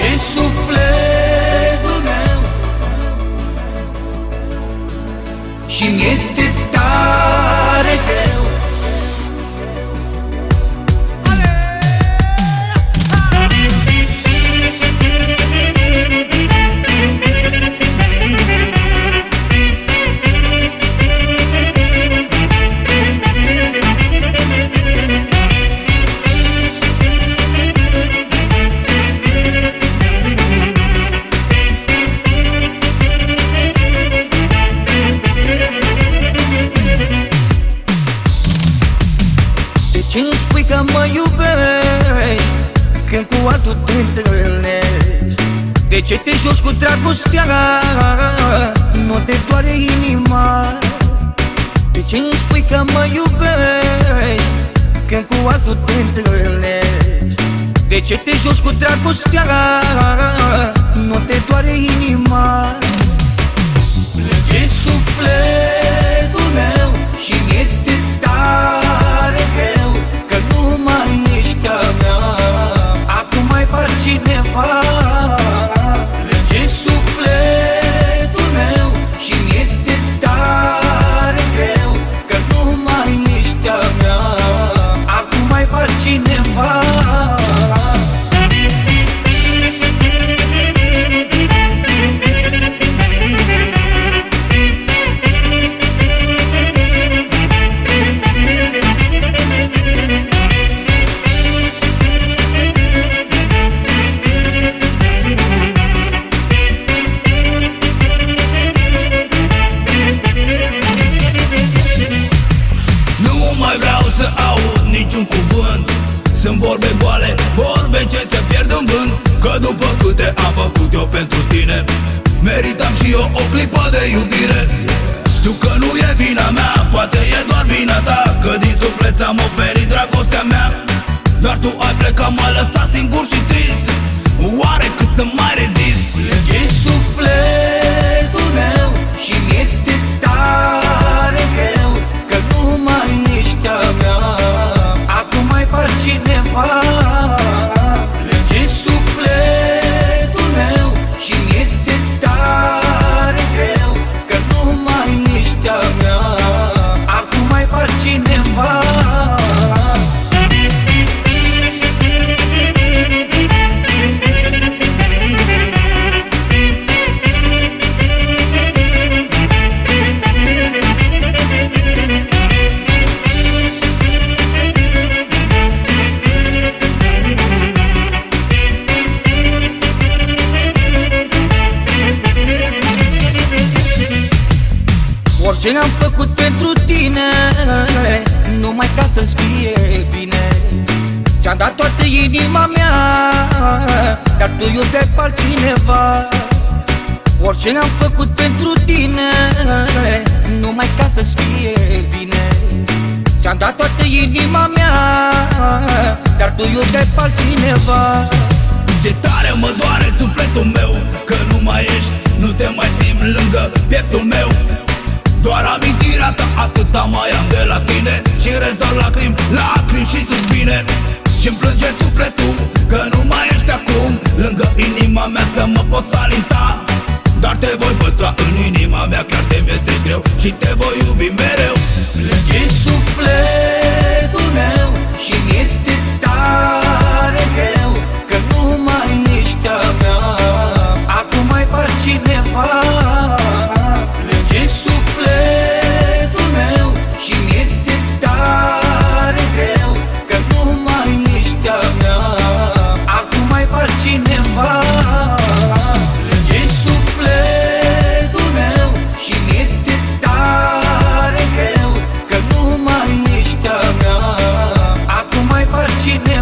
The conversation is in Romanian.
Plânge sufletul meu. Și mi este tare că mă iubești Când cu altul te întâlnești. De ce te joci cu dragostea? Nu te doare inima. De ce îmi spui că mă iubești Când cu altul te întâlnești? De ce te joci cu dragostea? Nu te doare inima. Plânge sufletul să aud niciun cuvânt. Sunt vorbe goale, vorbe ce se pierd în vânt. Că după câte am făcut eu pentru tine Meritam și eu o clipă de iubire. Știu că nu e vina mea, poate e doar vina ta Că din suflet ți-am oferit dragostea mea. Dar tu ai plecat, m-ai lăsat singur și trist. Oare cât să mai rezist? Plânge sufletul Orice am făcut pentru tine Numai ca să-ți fie bine. Ți-am dat toată inima mea Dar tu iubeai pe altcineva. Orice am făcut pentru tine Numai ca să-ți fie bine. Ți-am dat toată inima mea Dar tu iubeai pe altcineva. Ce tare mă doare sufletul meu Că nu mai ești, nu te mai simt lângă pieptul meu și suspine Și-mi plânge sufletul că nu mai ești acum. Lângă inima mea să mă pot alinta. Dar te voi păstra în inima mea chiar te este greu. Și te voi iubi mereu de Deus.